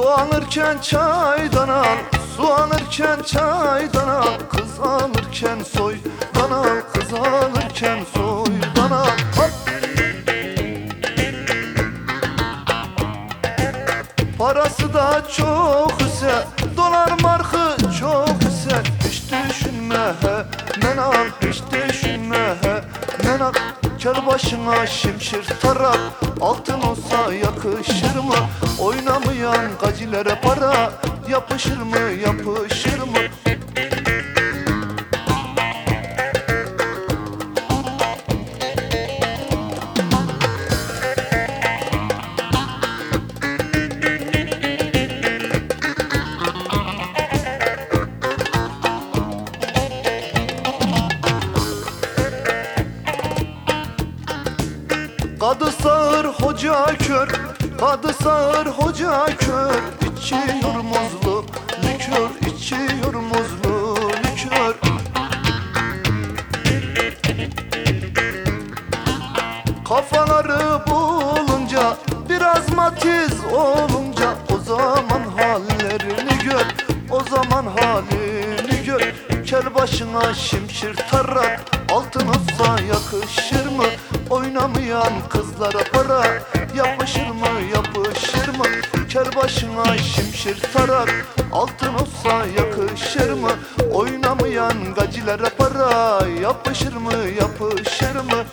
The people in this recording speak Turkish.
Su alırken çaydan al Su alırken çaydan al Kız alırken soydan al Kız alırken soydan al Hop! Parası da çok ise Dolar markı çok ise Hiç düşünme he Men al hiç düşünme he Men al Kel başına şimşir tarak Altın olsa yakışır mı? Oynamayan gacilere para Yapışır mı yapışır mı Kadı sağır hoca kör. Kadı sağır hoca kör. İçiyor muzlu likör. İçiyor muzlu likör. Kafaları bulunca Biraz matiz olunca O zaman hallerini gör. O zaman halini gör. Kel başına şimşir tarak Altın olsa yakışır mı Oynamayan kızlara para Yapışır mı yapışır mı? Kel başına şimşir tarak Altın olsa yakışır mı? Oynamayan gacilere para Yapışır mı yapışır mı